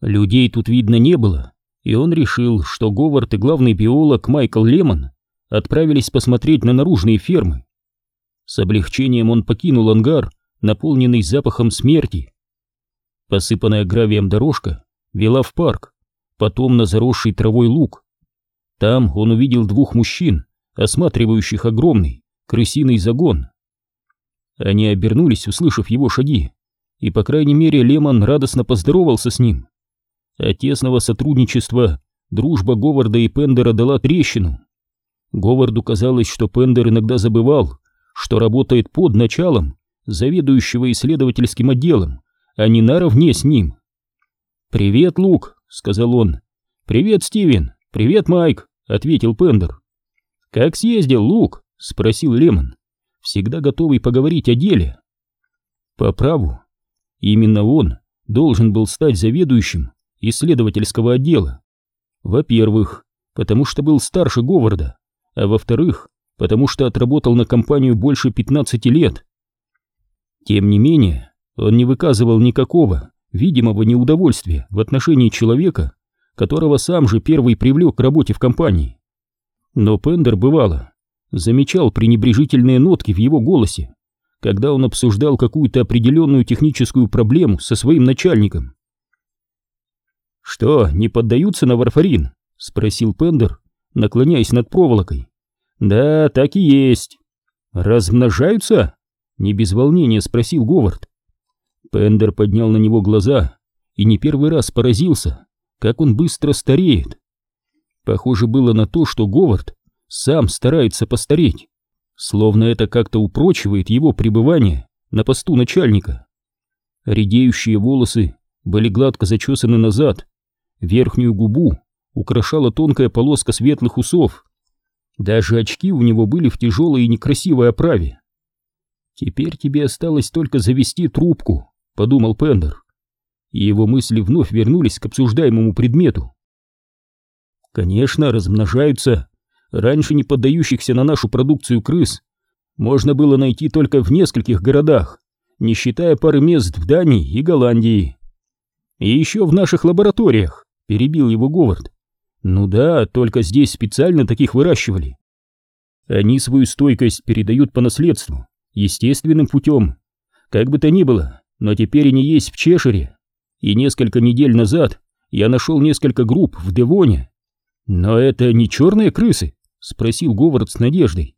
Людей тут видно не было, и он решил, что Говард и главный биолог Майкл Лемон отправились посмотреть на наружные фермы. С облегчением он покинул ангар, наполненный запахом смерти. Посыпанная гравием дорожка вела в парк, потом на заросший травой луг. Там он увидел двух мужчин, осматривающих огромный крысиный загон. Они обернулись, услышав его шаги, и, по крайней мере, Лемон радостно поздоровался с ним. От тесного сотрудничества дружба Говарда и Пендера дала трещину. Говарду казалось, что Пендер иногда забывал, что работает под началом заведующего исследовательским отделом, а не наравне с ним. «Привет, Лук», — сказал он. «Привет, Стивен. Привет, Майк», — ответил Пендер. «Как съездил, Лук?» — спросил Лемон, всегда готовый поговорить о деле. По праву, именно он должен был стать заведующим исследовательского отдела. Во-первых, потому что был старше Говарда, а во-вторых, потому что отработал на компанию больше 15 лет. Тем не менее, он не выказывал никакого видимого неудовольствия в отношении человека, которого сам же первый привлек к работе в компании. Но Пендер, бывало, замечал пренебрежительные нотки в его голосе, когда он обсуждал какую-то определенную техническую проблему со своим начальником. «Что, не поддаются на варфарин?» — спросил Пендер, наклоняясь над проволокой. «Да, так и есть». «Размножаются?» — не без волнения спросил Говард. Пендер поднял на него глаза и не первый раз поразился, как он быстро стареет. Похоже было на то, что Говард сам старается постареть, словно это как-то упрочивает его пребывание на посту начальника. Редеющие волосы были гладко зачесаны назад, Верхнюю губу украшала тонкая полоска светлых усов. Даже очки у него были в тяжелой и некрасивой оправе. «Теперь тебе осталось только завести трубку», — подумал Пендер. И его мысли вновь вернулись к обсуждаемому предмету. Конечно, размножаются. Раньше не поддающихся на нашу продукцию крыс можно было найти только в нескольких городах, не считая пары мест в Дании и Голландии. И еще в наших лабораториях перебил его Говард. Ну да, только здесь специально таких выращивали. Они свою стойкость передают по наследству, естественным путем. Как бы то ни было, но теперь они есть в Чешире. И несколько недель назад я нашел несколько групп в Девоне. Но это не черные крысы? Спросил Говард с надеждой.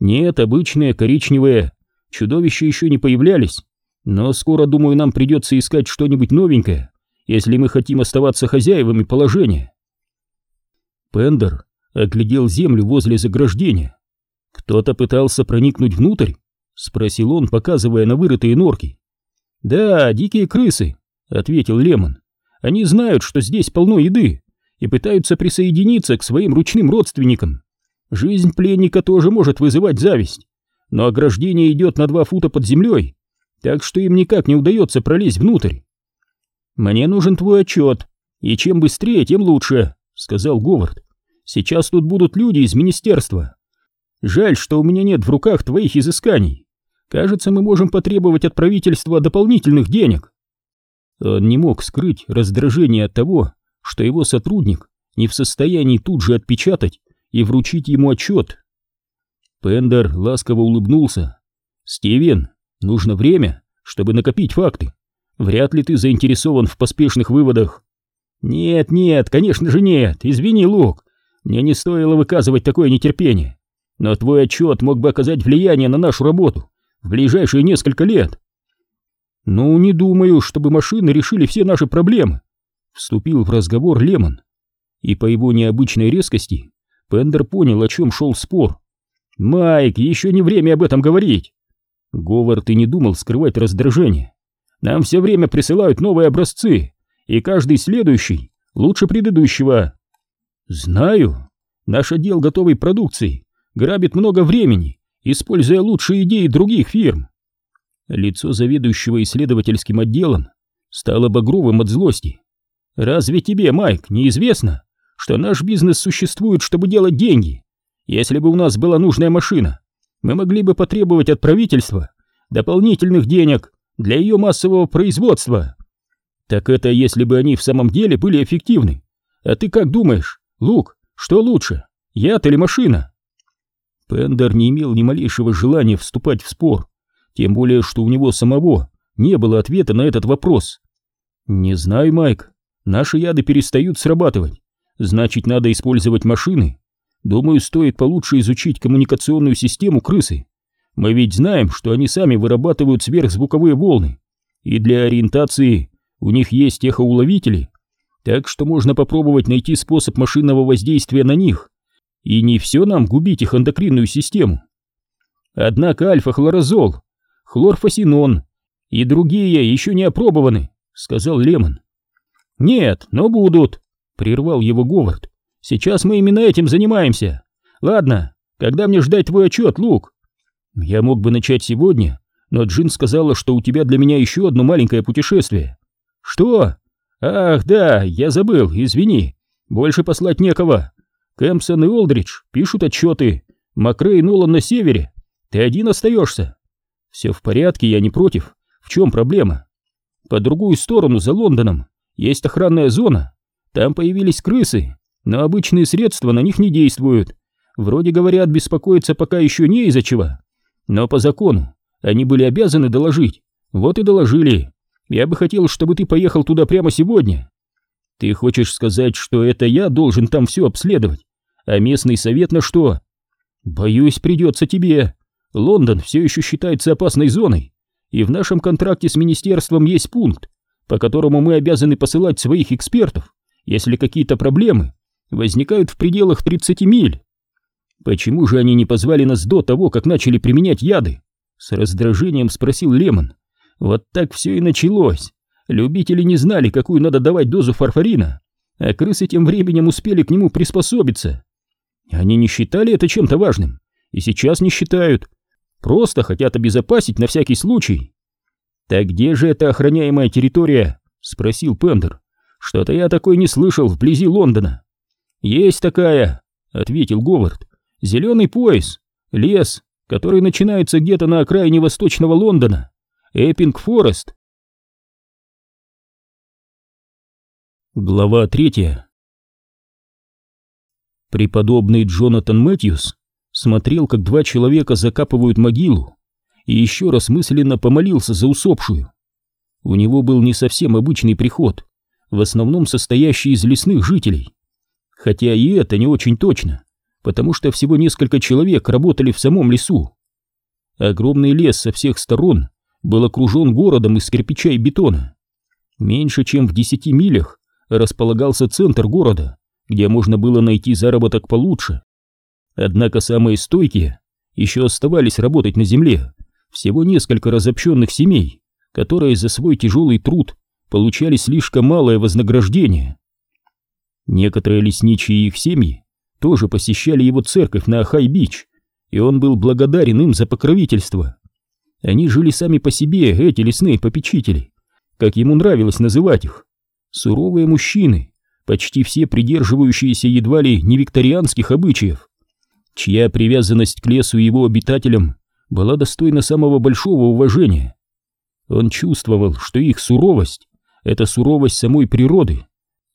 Нет, обычные коричневые. Чудовища еще не появлялись. Но скоро, думаю, нам придется искать что-нибудь новенькое если мы хотим оставаться хозяевами положения. Пендер оглядел землю возле заграждения. Кто-то пытался проникнуть внутрь? Спросил он, показывая на вырытые норки. Да, дикие крысы, ответил Лемон. Они знают, что здесь полно еды и пытаются присоединиться к своим ручным родственникам. Жизнь пленника тоже может вызывать зависть, но ограждение идет на два фута под землей, так что им никак не удается пролезть внутрь. «Мне нужен твой отчет, и чем быстрее, тем лучше», — сказал Говард. «Сейчас тут будут люди из министерства. Жаль, что у меня нет в руках твоих изысканий. Кажется, мы можем потребовать от правительства дополнительных денег». Он не мог скрыть раздражение от того, что его сотрудник не в состоянии тут же отпечатать и вручить ему отчет. Пендер ласково улыбнулся. «Стивен, нужно время, чтобы накопить факты. Вряд ли ты заинтересован в поспешных выводах. Нет, нет, конечно же нет. Извини, Лук. Мне не стоило выказывать такое нетерпение. Но твой отчет мог бы оказать влияние на нашу работу в ближайшие несколько лет. Ну, не думаю, чтобы машины решили все наши проблемы. Вступил в разговор Лемон. И по его необычной резкости Пендер понял, о чем шел спор. «Майк, еще не время об этом говорить!» Говард и не думал скрывать раздражение. Нам все время присылают новые образцы, и каждый следующий лучше предыдущего. Знаю, наш отдел готовой продукции грабит много времени, используя лучшие идеи других фирм. Лицо заведующего исследовательским отделом стало багровым от злости. Разве тебе, Майк, неизвестно, что наш бизнес существует, чтобы делать деньги? Если бы у нас была нужная машина, мы могли бы потребовать от правительства дополнительных денег для ее массового производства. Так это если бы они в самом деле были эффективны. А ты как думаешь, Лук, что лучше, яд или машина? Пендер не имел ни малейшего желания вступать в спор, тем более, что у него самого не было ответа на этот вопрос. «Не знаю, Майк, наши яды перестают срабатывать, значит, надо использовать машины. Думаю, стоит получше изучить коммуникационную систему крысы. Мы ведь знаем, что они сами вырабатывают сверхзвуковые волны, и для ориентации у них есть эхоуловители, так что можно попробовать найти способ машинного воздействия на них. И не все нам губить их эндокринную систему. Однако альфа-хлорозол, хлорфасинон и другие еще не опробованы, сказал Лемон. Нет, но будут, прервал его Говард. Сейчас мы именно этим занимаемся. Ладно, когда мне ждать твой отчет, Лук? Я мог бы начать сегодня, но Джин сказала, что у тебя для меня еще одно маленькое путешествие. Что? Ах, да, я забыл, извини. Больше послать некого. Кэмпсон и Олдридж пишут отчеты. Макрей и Нолан на севере. Ты один остаешься. Все в порядке, я не против. В чем проблема? По другую сторону, за Лондоном, есть охранная зона. Там появились крысы, но обычные средства на них не действуют. Вроде говорят, беспокоиться пока еще не из-за чего. Но по закону они были обязаны доложить. Вот и доложили. Я бы хотел, чтобы ты поехал туда прямо сегодня. Ты хочешь сказать, что это я должен там все обследовать? А местный совет на что? Боюсь, придется тебе. Лондон все еще считается опасной зоной. И в нашем контракте с министерством есть пункт, по которому мы обязаны посылать своих экспертов, если какие-то проблемы возникают в пределах 30 миль. Почему же они не позвали нас до того, как начали применять яды? С раздражением спросил Лемон. Вот так все и началось. Любители не знали, какую надо давать дозу фарфорина, а крысы тем временем успели к нему приспособиться. Они не считали это чем-то важным, и сейчас не считают. Просто хотят обезопасить на всякий случай. «Так где же эта охраняемая территория?» — спросил Пендер. «Что-то я такой не слышал вблизи Лондона». «Есть такая», — ответил Говард. Зеленый пояс, лес, который начинается где-то на окраине восточного Лондона, Эппинг Форест. Глава третья. Преподобный Джонатан Мэтьюс смотрел, как два человека закапывают могилу, и еще раз мысленно помолился за усопшую. У него был не совсем обычный приход, в основном состоящий из лесных жителей. Хотя и это не очень точно потому что всего несколько человек работали в самом лесу. Огромный лес со всех сторон был окружен городом из кирпича и бетона. Меньше чем в десяти милях располагался центр города, где можно было найти заработок получше. Однако самые стойкие еще оставались работать на земле, всего несколько разобщенных семей, которые за свой тяжелый труд получали слишком малое вознаграждение. Некоторые лесничие и их семьи тоже посещали его церковь на Хай-Бич, и он был благодарен им за покровительство. Они жили сами по себе, эти лесные попечители, как ему нравилось называть их. Суровые мужчины, почти все придерживающиеся едва ли не викторианских обычаев, чья привязанность к лесу и его обитателям была достойна самого большого уважения. Он чувствовал, что их суровость — это суровость самой природы,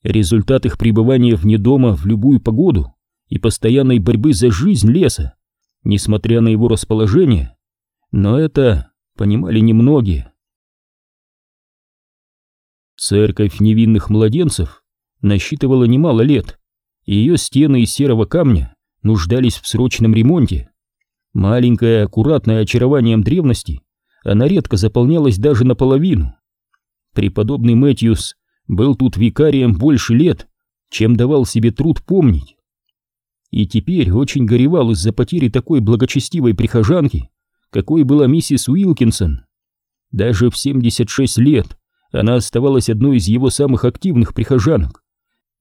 результат их пребывания вне дома в любую погоду и постоянной борьбы за жизнь леса, несмотря на его расположение. Но это понимали немногие. Церковь невинных младенцев насчитывала немало лет, и ее стены из серого камня нуждались в срочном ремонте. Маленькое, аккуратное очарованием древности, она редко заполнялась даже наполовину. Преподобный Мэтьюс был тут викарием больше лет, чем давал себе труд помнить и теперь очень горевал из-за потери такой благочестивой прихожанки, какой была миссис Уилкинсон. Даже в 76 лет она оставалась одной из его самых активных прихожанок,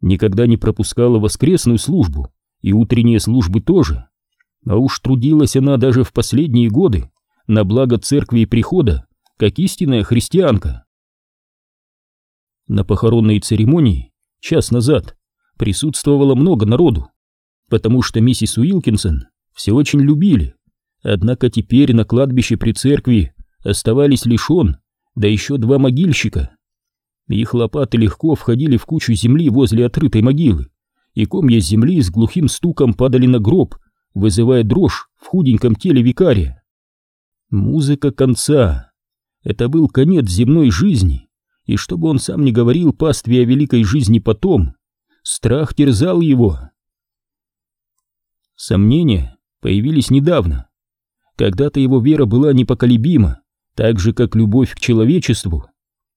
никогда не пропускала воскресную службу и утренние службы тоже, а уж трудилась она даже в последние годы на благо церкви и прихода, как истинная христианка. На похоронной церемонии час назад присутствовало много народу, потому что миссис Уилкинсон все очень любили. Однако теперь на кладбище при церкви оставались лишь он, да еще два могильщика. Их лопаты легко входили в кучу земли возле отрытой могилы, и комья земли с глухим стуком падали на гроб, вызывая дрожь в худеньком теле викария. Музыка конца. Это был конец земной жизни, и чтобы он сам не говорил пастве о великой жизни потом, страх терзал его. Сомнения появились недавно. Когда-то его вера была непоколебима, так же, как любовь к человечеству.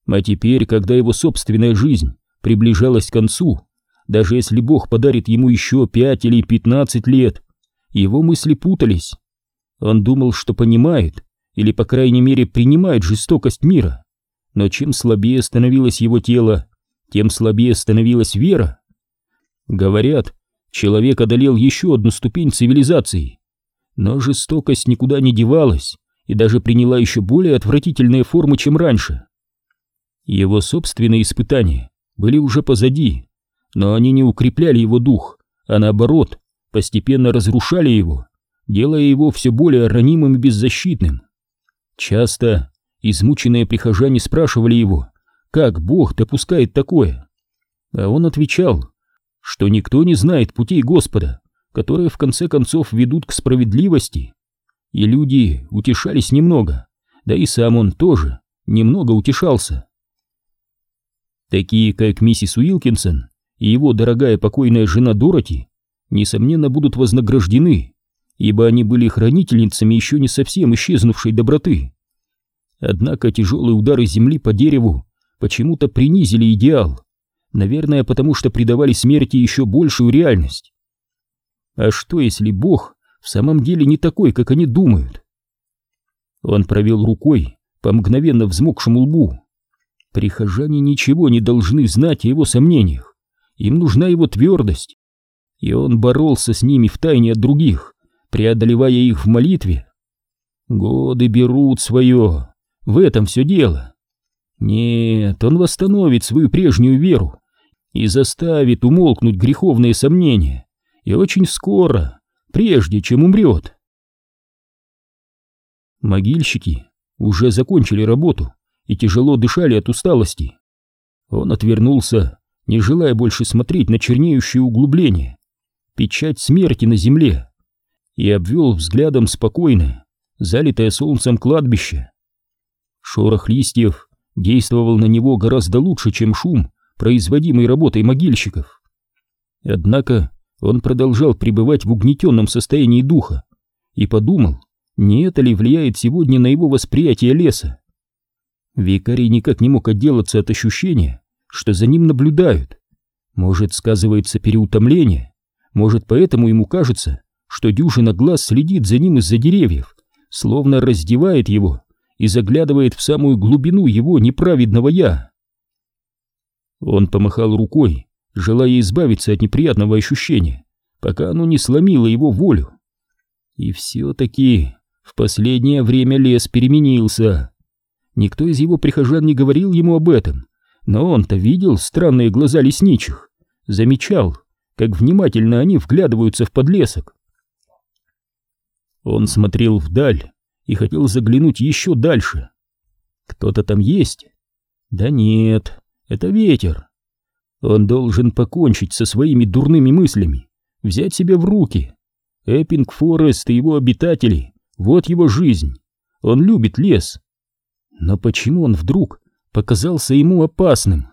А теперь, когда его собственная жизнь приближалась к концу, даже если Бог подарит ему еще пять или пятнадцать лет, его мысли путались. Он думал, что понимает, или, по крайней мере, принимает жестокость мира. Но чем слабее становилось его тело, тем слабее становилась вера. Говорят, человек одолел еще одну ступень цивилизации. Но жестокость никуда не девалась и даже приняла еще более отвратительные формы, чем раньше. Его собственные испытания были уже позади, но они не укрепляли его дух, а наоборот, постепенно разрушали его, делая его все более ранимым и беззащитным. Часто измученные прихожане спрашивали его, как Бог допускает такое, а он отвечал, что никто не знает путей Господа, которые в конце концов ведут к справедливости. И люди утешались немного, да и сам он тоже немного утешался. Такие, как миссис Уилкинсон и его дорогая покойная жена Дороти, несомненно, будут вознаграждены, ибо они были хранительницами еще не совсем исчезнувшей доброты. Однако тяжелые удары земли по дереву почему-то принизили идеал, наверное, потому что придавали смерти еще большую реальность. А что, если Бог в самом деле не такой, как они думают? Он провел рукой по мгновенно взмокшему лбу. Прихожане ничего не должны знать о его сомнениях. Им нужна его твердость. И он боролся с ними втайне от других, преодолевая их в молитве. Годы берут свое. В этом все дело. Нет, он восстановит свою прежнюю веру и заставит умолкнуть греховные сомнения. И очень скоро, прежде чем умрет. Могильщики уже закончили работу и тяжело дышали от усталости. Он отвернулся, не желая больше смотреть на чернеющие углубления, печать смерти на земле, и обвел взглядом спокойное, залитое солнцем кладбище. Шорох листьев действовал на него гораздо лучше, чем шум, производимый работой могильщиков. Однако он продолжал пребывать в угнетенном состоянии духа и подумал, не это ли влияет сегодня на его восприятие леса. Викарий никак не мог отделаться от ощущения, что за ним наблюдают. Может, сказывается переутомление, может, поэтому ему кажется, что дюжина глаз следит за ним из-за деревьев, словно раздевает его и заглядывает в самую глубину его неправедного «я». Он помахал рукой, желая избавиться от неприятного ощущения, пока оно не сломило его волю. И все-таки в последнее время лес переменился. Никто из его прихожан не говорил ему об этом, но он-то видел странные глаза лесничих, замечал, как внимательно они вглядываются в подлесок. Он смотрел вдаль и хотел заглянуть еще дальше. Кто-то там есть? Да нет, это ветер. Он должен покончить со своими дурными мыслями, взять себя в руки. Эппинг Форест и его обитатели — вот его жизнь. Он любит лес. Но почему он вдруг показался ему опасным?